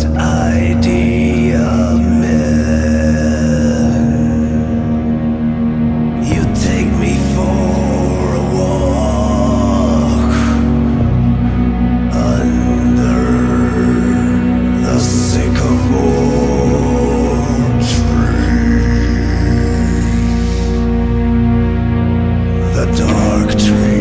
idea man. You take me for a walk under the sycamore tree, the dark tree.